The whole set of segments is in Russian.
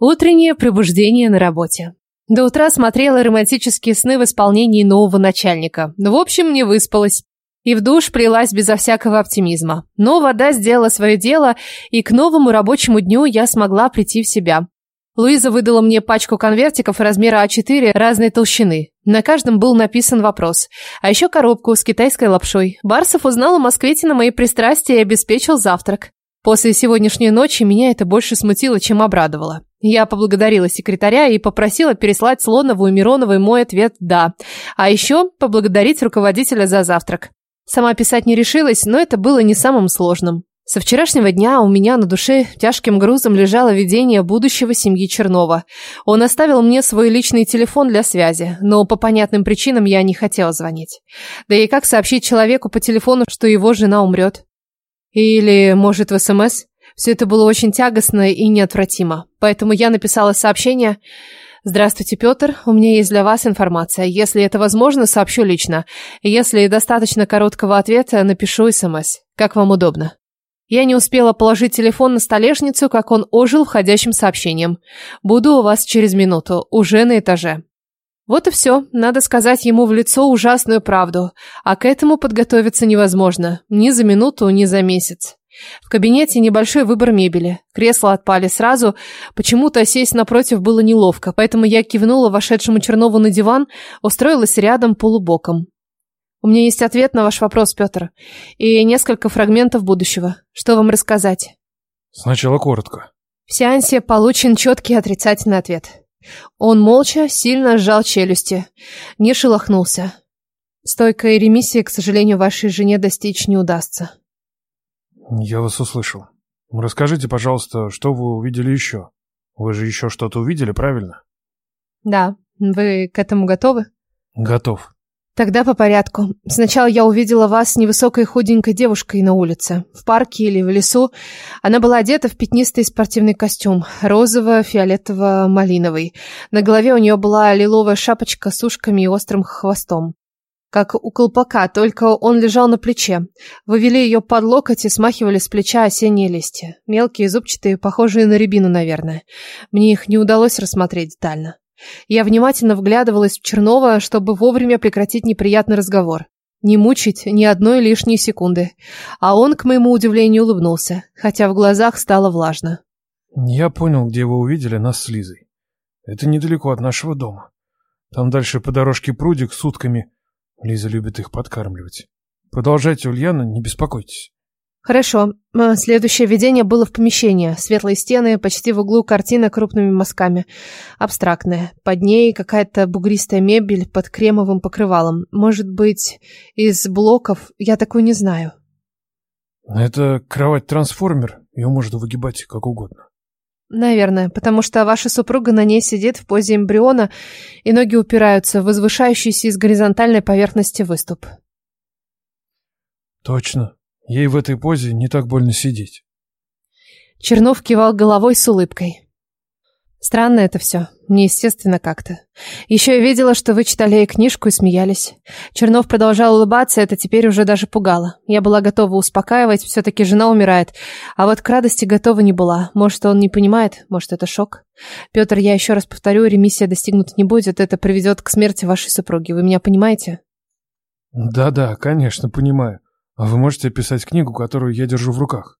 Утреннее пробуждение на работе. До утра смотрела романтические сны в исполнении нового начальника. В общем, не выспалась. И в душ прилась безо всякого оптимизма. Но вода сделала свое дело, и к новому рабочему дню я смогла прийти в себя. Луиза выдала мне пачку конвертиков размера А4 разной толщины. На каждом был написан вопрос. А еще коробку с китайской лапшой. Барсов узнал у москвитина мои пристрастия и обеспечил завтрак. После сегодняшней ночи меня это больше смутило, чем обрадовало. Я поблагодарила секретаря и попросила переслать Слонову и Мироновой мой ответ «да». А еще поблагодарить руководителя за завтрак. Сама писать не решилась, но это было не самым сложным. Со вчерашнего дня у меня на душе тяжким грузом лежало видение будущего семьи Чернова. Он оставил мне свой личный телефон для связи, но по понятным причинам я не хотела звонить. Да и как сообщить человеку по телефону, что его жена умрет? Или, может, в СМС? Все это было очень тягостно и неотвратимо. Поэтому я написала сообщение «Здравствуйте, Петр. У меня есть для вас информация. Если это возможно, сообщу лично. Если достаточно короткого ответа, напишу СМС. Как вам удобно». Я не успела положить телефон на столешницу, как он ожил входящим сообщением. «Буду у вас через минуту. Уже на этаже». Вот и все. Надо сказать ему в лицо ужасную правду. А к этому подготовиться невозможно. Ни за минуту, ни за месяц. В кабинете небольшой выбор мебели. Кресла отпали сразу. Почему-то сесть напротив было неловко, поэтому я кивнула вошедшему Чернову на диван, устроилась рядом полубоком. У меня есть ответ на ваш вопрос, Петр, и несколько фрагментов будущего. Что вам рассказать? Сначала коротко. В сеансе получен четкий отрицательный ответ. Он молча, сильно сжал челюсти, не шелохнулся. Стойкой ремиссии, к сожалению, вашей жене достичь не удастся. Я вас услышал. Расскажите, пожалуйста, что вы увидели еще? Вы же еще что-то увидели, правильно? Да. Вы к этому готовы? Готов. Тогда по порядку. Сначала я увидела вас с невысокой худенькой девушкой на улице, в парке или в лесу. Она была одета в пятнистый спортивный костюм, розово-фиолетово-малиновый. На голове у нее была лиловая шапочка с ушками и острым хвостом. Как у колпака, только он лежал на плече. Вывели ее под локоть и смахивали с плеча осенние листья. Мелкие, зубчатые, похожие на рябину, наверное. Мне их не удалось рассмотреть детально. Я внимательно вглядывалась в Чернова, чтобы вовремя прекратить неприятный разговор. Не мучить ни одной лишней секунды. А он, к моему удивлению, улыбнулся, хотя в глазах стало влажно. «Я понял, где вы увидели нас с Лизой. Это недалеко от нашего дома. Там дальше по дорожке прудик с утками. Лиза любит их подкармливать. Продолжайте, Ульяна, не беспокойтесь». Хорошо. А, следующее видение было в помещении. Светлые стены, почти в углу картина крупными мазками. Абстрактная. Под ней какая-то бугристая мебель под кремовым покрывалом. Может быть, из блоков? Я такой не знаю. Это кровать-трансформер. Ее можно выгибать как угодно. Наверное, потому что ваша супруга на ней сидит в позе эмбриона, и ноги упираются в возвышающийся из горизонтальной поверхности выступ. Точно. Ей в этой позе не так больно сидеть. Чернов кивал головой с улыбкой. Странно это все, неестественно как-то. Еще я видела, что вы читали ей книжку и смеялись. Чернов продолжал улыбаться, это теперь уже даже пугало. Я была готова успокаивать, все-таки жена умирает. А вот к радости готова не была. Может, он не понимает, может, это шок. Петр, я еще раз повторю, ремиссия достигнута не будет, это приведет к смерти вашей супруги. Вы меня понимаете? Да-да, конечно, понимаю. А вы можете описать книгу, которую я держу в руках?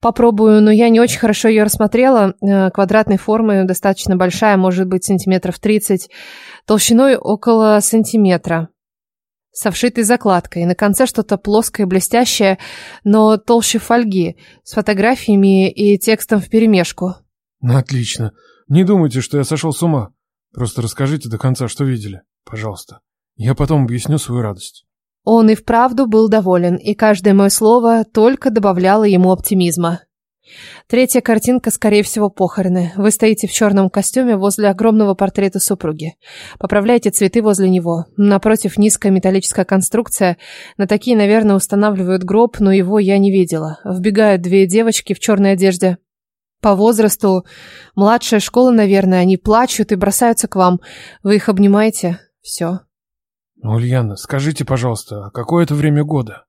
Попробую, но я не очень хорошо ее рассмотрела. Э, квадратной формы, достаточно большая, может быть, сантиметров 30, толщиной около сантиметра. Со вшитой закладкой. На конце что-то плоское, блестящее, но толще фольги, с фотографиями и текстом вперемешку. Ну, отлично. Не думайте, что я сошел с ума. Просто расскажите до конца, что видели. Пожалуйста. Я потом объясню свою радость. Он и вправду был доволен, и каждое мое слово только добавляло ему оптимизма. Третья картинка, скорее всего, похороны. Вы стоите в черном костюме возле огромного портрета супруги. Поправляете цветы возле него. Напротив низкая металлическая конструкция. На такие, наверное, устанавливают гроб, но его я не видела. Вбегают две девочки в черной одежде. По возрасту младшая школа, наверное. Они плачут и бросаются к вам. Вы их обнимаете. Все. Ну, Ульяна, скажите, пожалуйста, а какое это время года?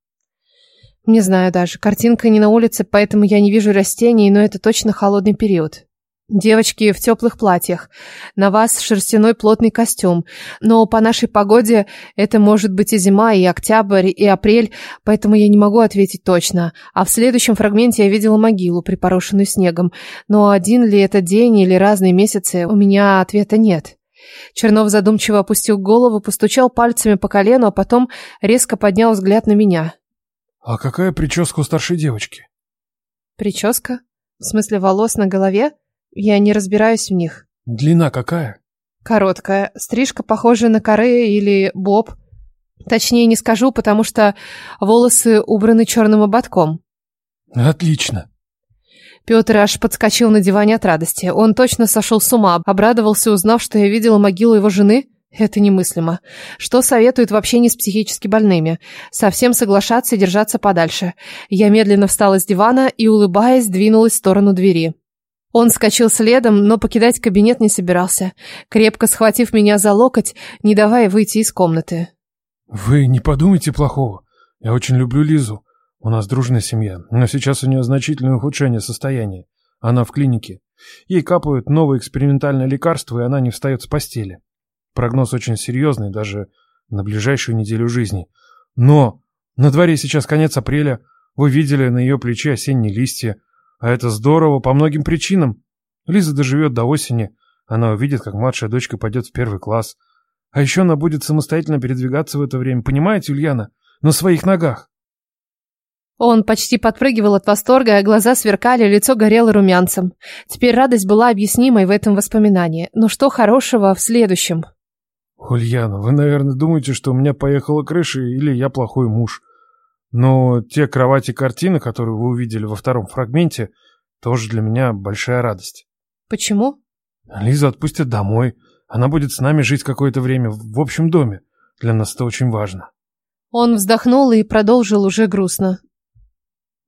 Не знаю даже. Картинка не на улице, поэтому я не вижу растений, но это точно холодный период. Девочки в теплых платьях. На вас шерстяной плотный костюм. Но по нашей погоде это может быть и зима, и октябрь, и апрель, поэтому я не могу ответить точно. А в следующем фрагменте я видела могилу, припорошенную снегом. Но один ли это день или разные месяцы, у меня ответа нет. Чернов задумчиво опустил голову, постучал пальцами по колену, а потом резко поднял взгляд на меня. «А какая прическа у старшей девочки?» «Прическа? В смысле волос на голове?» Я не разбираюсь в них. Длина какая? Короткая. Стрижка похожа на коры или боб. Точнее не скажу, потому что волосы убраны черным ободком. Отлично. Петр аж подскочил на диване от радости. Он точно сошел с ума, обрадовался, узнав, что я видела могилу его жены. Это немыслимо. Что советуют в общении с психически больными? Совсем соглашаться и держаться подальше. Я медленно встала с дивана и, улыбаясь, двинулась в сторону двери. Он скочил следом, но покидать кабинет не собирался, крепко схватив меня за локоть, не давая выйти из комнаты. «Вы не подумайте плохого. Я очень люблю Лизу. У нас дружная семья, но сейчас у нее значительное ухудшение состояния. Она в клинике. Ей капают новое экспериментальное лекарство, и она не встает с постели. Прогноз очень серьезный, даже на ближайшую неделю жизни. Но на дворе сейчас конец апреля. Вы видели на ее плече осенние листья. А это здорово по многим причинам. Лиза доживет до осени, она увидит, как младшая дочка пойдет в первый класс. А еще она будет самостоятельно передвигаться в это время, понимаете, Ульяна? На своих ногах. Он почти подпрыгивал от восторга, а глаза сверкали, лицо горело румянцем. Теперь радость была объяснимой в этом воспоминании. Но что хорошего в следующем? Ульяна, вы, наверное, думаете, что у меня поехала крыша или я плохой муж. Но те кровати-картины, которые вы увидели во втором фрагменте, тоже для меня большая радость. Почему? Лиза отпустят домой. Она будет с нами жить какое-то время в общем доме. Для нас это очень важно. Он вздохнул и продолжил уже грустно.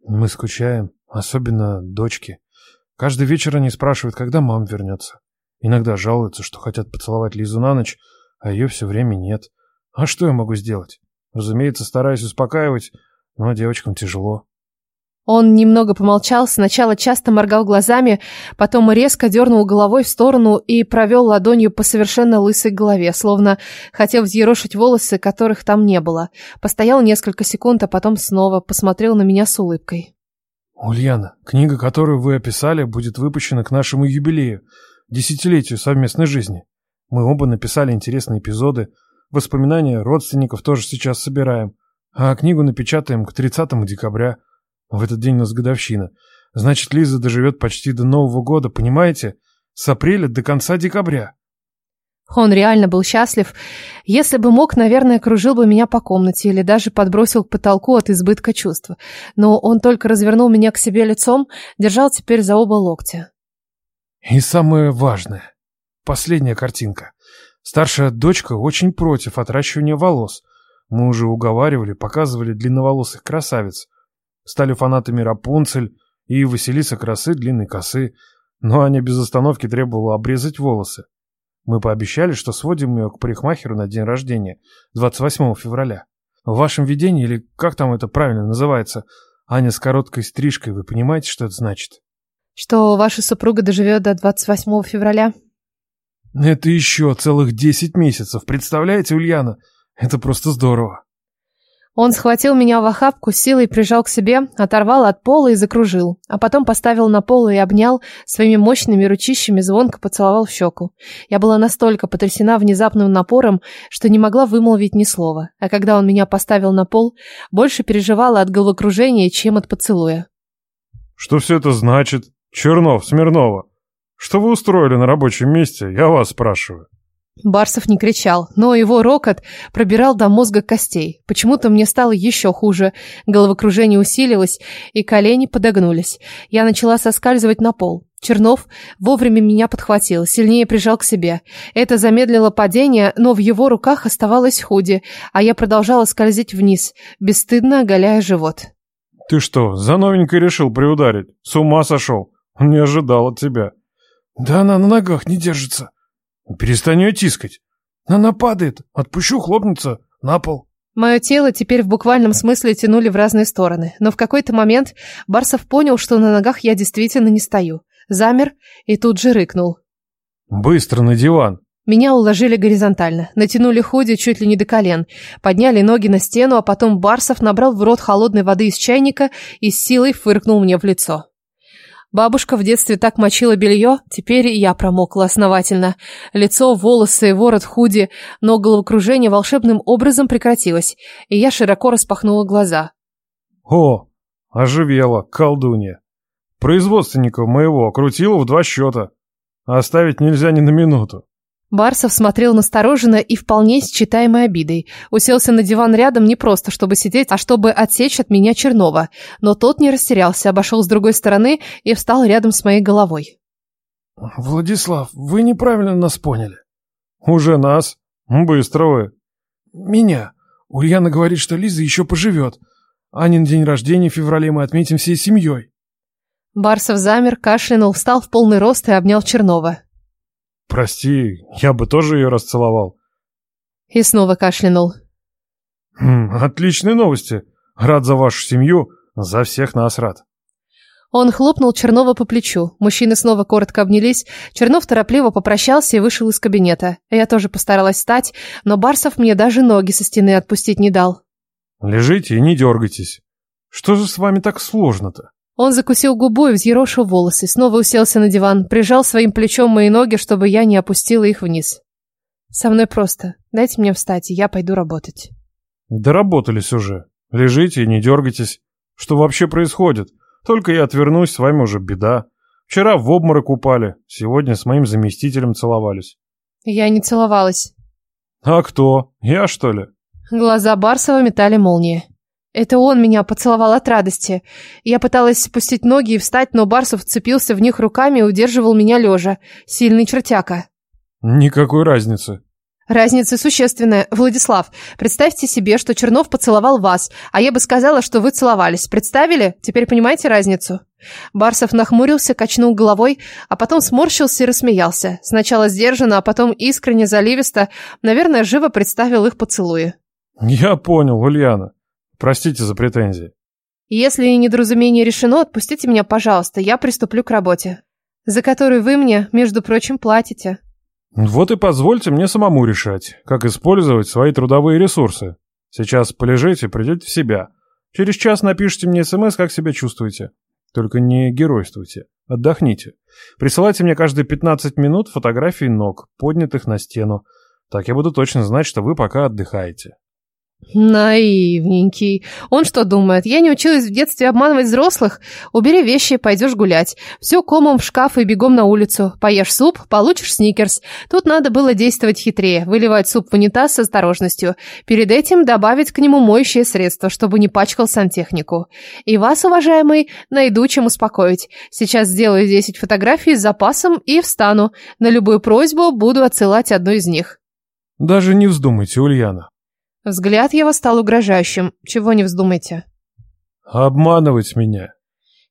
Мы скучаем, особенно дочки. Каждый вечер они спрашивают, когда мама вернется. Иногда жалуются, что хотят поцеловать Лизу на ночь, а ее все время нет. А что я могу сделать? Разумеется, стараюсь успокаивать, но девочкам тяжело. Он немного помолчал, сначала часто моргал глазами, потом резко дернул головой в сторону и провел ладонью по совершенно лысой голове, словно хотел взъерошить волосы, которых там не было. Постоял несколько секунд, а потом снова посмотрел на меня с улыбкой. «Ульяна, книга, которую вы описали, будет выпущена к нашему юбилею, десятилетию совместной жизни. Мы оба написали интересные эпизоды, воспоминания родственников тоже сейчас собираем. А книгу напечатаем к 30 декабря. В этот день у нас годовщина. Значит, Лиза доживет почти до Нового года, понимаете? С апреля до конца декабря. Он реально был счастлив. Если бы мог, наверное, кружил бы меня по комнате или даже подбросил к потолку от избытка чувств. Но он только развернул меня к себе лицом, держал теперь за оба локтя. И самое важное. Последняя картинка. Старшая дочка очень против отращивания волос. Мы уже уговаривали, показывали длинноволосых красавиц. Стали фанатами Рапунцель и Василиса Красы длинной косы, но Аня без остановки требовала обрезать волосы. Мы пообещали, что сводим ее к парикмахеру на день рождения, 28 февраля. В вашем видении, или как там это правильно называется, Аня с короткой стрижкой, вы понимаете, что это значит? Что ваша супруга доживет до 28 февраля? Это еще целых 10 месяцев, представляете, Ульяна? Это просто здорово. Он схватил меня в охапку, силой прижал к себе, оторвал от пола и закружил, а потом поставил на пол и обнял, своими мощными ручищами звонко поцеловал в щеку. Я была настолько потрясена внезапным напором, что не могла вымолвить ни слова, а когда он меня поставил на пол, больше переживала от головокружения, чем от поцелуя. «Что все это значит? Чернов, Смирнова? Что вы устроили на рабочем месте? Я вас спрашиваю». Барсов не кричал, но его рокот пробирал до мозга костей. Почему-то мне стало еще хуже. Головокружение усилилось, и колени подогнулись. Я начала соскальзывать на пол. Чернов вовремя меня подхватил, сильнее прижал к себе. Это замедлило падение, но в его руках оставалось худи, а я продолжала скользить вниз, бесстыдно оголяя живот. «Ты что, за новенькой решил приударить? С ума сошел? Не ожидал от тебя». «Да она на ногах не держится», Перестань ее тискать. Она падает. Отпущу, хлопнется на пол. Мое тело теперь в буквальном смысле тянули в разные стороны, но в какой-то момент Барсов понял, что на ногах я действительно не стою. Замер и тут же рыкнул. «Быстро на диван!» Меня уложили горизонтально, натянули худи чуть ли не до колен, подняли ноги на стену, а потом Барсов набрал в рот холодной воды из чайника и с силой фыркнул мне в лицо. Бабушка в детстве так мочила белье, теперь и я промокла основательно. Лицо, волосы, ворот худи, но головокружение волшебным образом прекратилось, и я широко распахнула глаза. «О, оживела, колдунья! Производственников моего крутила в два счета. Оставить нельзя ни на минуту». Барсов смотрел настороженно и вполне с читаемой обидой. Уселся на диван рядом не просто, чтобы сидеть, а чтобы отсечь от меня Чернова. Но тот не растерялся, обошел с другой стороны и встал рядом с моей головой. «Владислав, вы неправильно нас поняли». «Уже нас? Быстро вы». «Меня. Ульяна говорит, что Лиза еще поживет. Анин день рождения в феврале мы отметим всей семьей». Барсов замер, кашлянул, встал в полный рост и обнял Чернова. «Прости, я бы тоже ее расцеловал». И снова кашлянул. Хм, «Отличные новости. Рад за вашу семью, за всех нас рад». Он хлопнул Чернова по плечу. Мужчины снова коротко обнялись. Чернов торопливо попрощался и вышел из кабинета. Я тоже постаралась встать, но Барсов мне даже ноги со стены отпустить не дал. «Лежите и не дергайтесь. Что же с вами так сложно-то?» Он закусил губу и взъерошил волосы, снова уселся на диван, прижал своим плечом мои ноги, чтобы я не опустила их вниз. «Со мной просто. Дайте мне встать, и я пойду работать». «Доработались уже. Лежите и не дергайтесь. Что вообще происходит? Только я отвернусь, с вами уже беда. Вчера в обморок упали, сегодня с моим заместителем целовались». «Я не целовалась». «А кто? Я, что ли?» Глаза Барсова метали молнии. Это он меня поцеловал от радости. Я пыталась спустить ноги и встать, но Барсов вцепился в них руками и удерживал меня лежа. Сильный чертяка. Никакой разницы. Разница существенная. Владислав, представьте себе, что Чернов поцеловал вас, а я бы сказала, что вы целовались. Представили? Теперь понимаете разницу? Барсов нахмурился, качнул головой, а потом сморщился и рассмеялся. Сначала сдержанно, а потом искренне заливисто. Наверное, живо представил их поцелуи. Я понял, Ульяна. Простите за претензии. Если недоразумение решено, отпустите меня, пожалуйста, я приступлю к работе, за которую вы мне, между прочим, платите. Вот и позвольте мне самому решать, как использовать свои трудовые ресурсы. Сейчас полежите, придете в себя. Через час напишите мне смс, как себя чувствуете. Только не геройствуйте. Отдохните. Присылайте мне каждые 15 минут фотографии ног, поднятых на стену. Так я буду точно знать, что вы пока отдыхаете. Наивненький. Он что думает? Я не училась в детстве обманывать взрослых? Убери вещи, пойдешь гулять. Все комом в шкаф и бегом на улицу. Поешь суп, получишь сникерс. Тут надо было действовать хитрее. Выливать суп в унитаз с осторожностью. Перед этим добавить к нему моющее средство, чтобы не пачкал сантехнику. И вас, уважаемый, найду чем успокоить. Сейчас сделаю 10 фотографий с запасом и встану. На любую просьбу буду отсылать одну из них. Даже не вздумайте, Ульяна. Взгляд его стал угрожающим. Чего не вздумайте. Обманывать меня.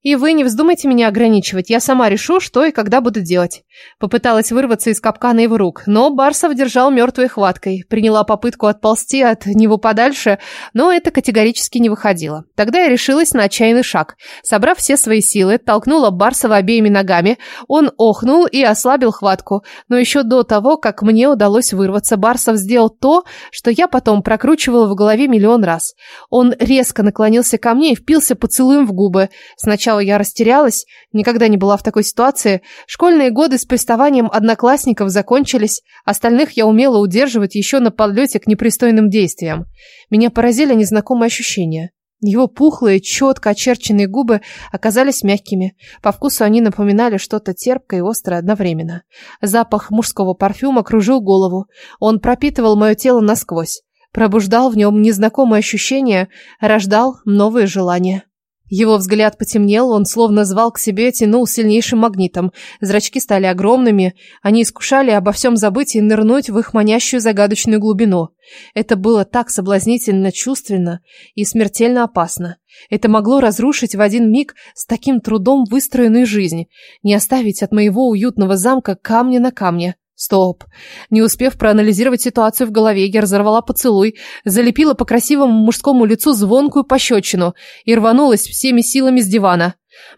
И вы не вздумайте меня ограничивать, я сама решу, что и когда буду делать. Попыталась вырваться из капкана его рук, но Барсов держал мертвой хваткой. Приняла попытку отползти от него подальше, но это категорически не выходило. Тогда я решилась на отчаянный шаг. Собрав все свои силы, толкнула Барсова обеими ногами. Он охнул и ослабил хватку. Но еще до того, как мне удалось вырваться, Барсов сделал то, что я потом прокручивала в голове миллион раз. Он резко наклонился ко мне и впился поцелуем в губы. Сначала Сначала я растерялась, никогда не была в такой ситуации. Школьные годы с приставанием одноклассников закончились, остальных я умела удерживать еще на подлете к непристойным действиям. Меня поразили незнакомые ощущения. Его пухлые, четко очерченные губы оказались мягкими. По вкусу они напоминали что-то терпкое и острое одновременно. Запах мужского парфюма кружил голову. Он пропитывал мое тело насквозь. Пробуждал в нем незнакомые ощущения, рождал новые желания. Его взгляд потемнел, он словно звал к себе, тянул сильнейшим магнитом. Зрачки стали огромными, они искушали обо всем забыть и нырнуть в их манящую загадочную глубину. Это было так соблазнительно чувственно и смертельно опасно. Это могло разрушить в один миг с таким трудом выстроенную жизнь, не оставить от моего уютного замка камня на камне. Стоп. Не успев проанализировать ситуацию в голове, я разорвала поцелуй, залепила по красивому мужскому лицу звонкую пощечину и рванулась всеми силами с дивана.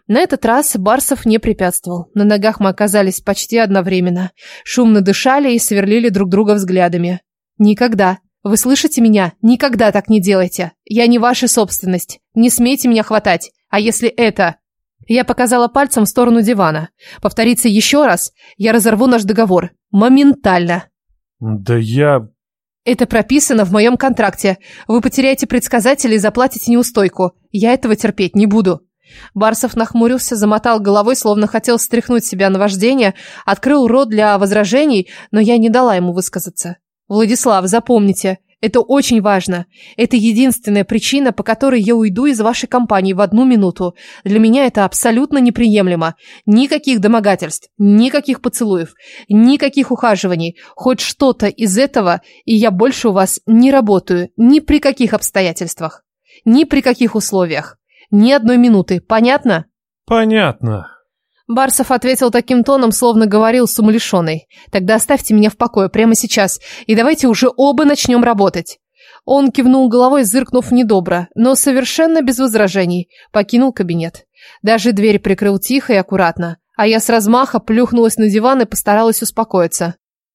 На этот раз Барсов не препятствовал. На ногах мы оказались почти одновременно. Шумно дышали и сверлили друг друга взглядами. «Никогда. Вы слышите меня? Никогда так не делайте. Я не ваша собственность. Не смейте меня хватать. А если это...» Я показала пальцем в сторону дивана. «Повторится еще раз, я разорву наш договор. Моментально». Да я... Это прописано в моем контракте. Вы потеряете предсказателя и заплатите неустойку. Я этого терпеть не буду. Барсов нахмурился, замотал головой, словно хотел стряхнуть себя на вождение, открыл рот для возражений, но я не дала ему высказаться. Владислав, запомните, это очень важно. Это единственная причина, по которой я уйду из вашей компании в одну минуту. Для меня это абсолютно неприемлемо. Никаких домогательств, никаких поцелуев, никаких ухаживаний. Хоть что-то из этого, и я больше у вас не работаю ни при каких обстоятельствах, ни при каких условиях. Ни одной минуты. Понятно? Понятно. Барсов ответил таким тоном, словно говорил с умалишенной. «Тогда оставьте меня в покое прямо сейчас, и давайте уже оба начнем работать». Он кивнул головой, зыркнув недобро, но совершенно без возражений, покинул кабинет. Даже дверь прикрыл тихо и аккуратно, а я с размаха плюхнулась на диван и постаралась успокоиться.